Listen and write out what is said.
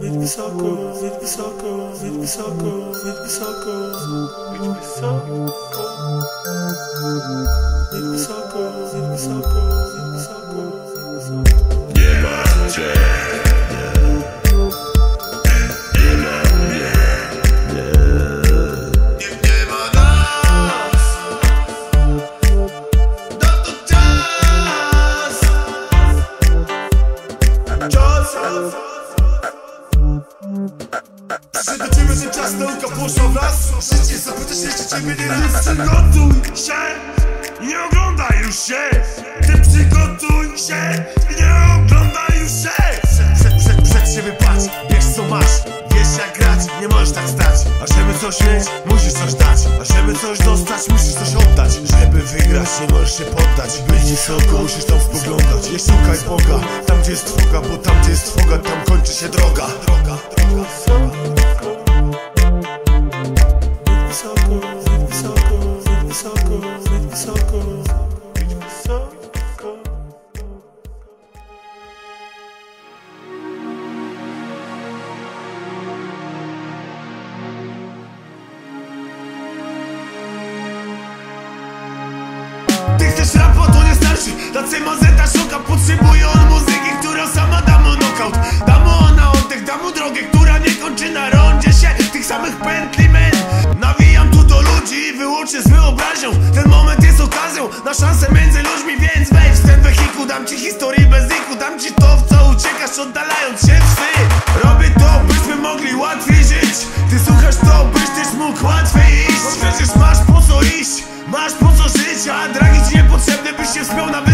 Vite Bissako, Vite Bissako, Vite Bissako, Vite Bissako, Vite Bissako, Vite Bissako. Przyszedł do ciebie ten czas, nauka poszła wraz Życie zapytasz jeszcze ciebie nie jest Przygotuj się Nie oglądaj już się. Ty przygotuj się Nie oglądaj już się. Przed, przed, przed siebie patrz Wiesz co masz. Wiesz jak grać Nie możesz tak stać. A żeby coś mieć Musisz coś coś dostać Musisz coś oddać Żeby wygrać Nie możesz się poddać. Być wysoko Musisz tam spoglądać. Nie szukaj Boga Tam gdzie jest trwoga Bo tam gdzie jest trwoga Tam kończy się droga Droga, Ty chcesz rapa, to nie starczy Dla CMZ-a szuka, potrzebuje on muzyki Która sama da mu knockout. Da mu ona oddech, da mu drogę Która nie kończy na rondzie się Tych samych pętli, men. Nawijam tu do ludzi wyłącznie z wyobraźnią. Ten moment jest okazją na szansę między ludźmi Więc wejdź w ten wehikuł. Dam ci historii bez iku Dam ci to, w co uciekasz oddalając się wsy Robię to, byśmy mogli łatwiej żyć. Ty słuchasz to, byś też mógł łatwiej iść. Bo przecież masz po co iść Masz po co żyć, a abyś się up.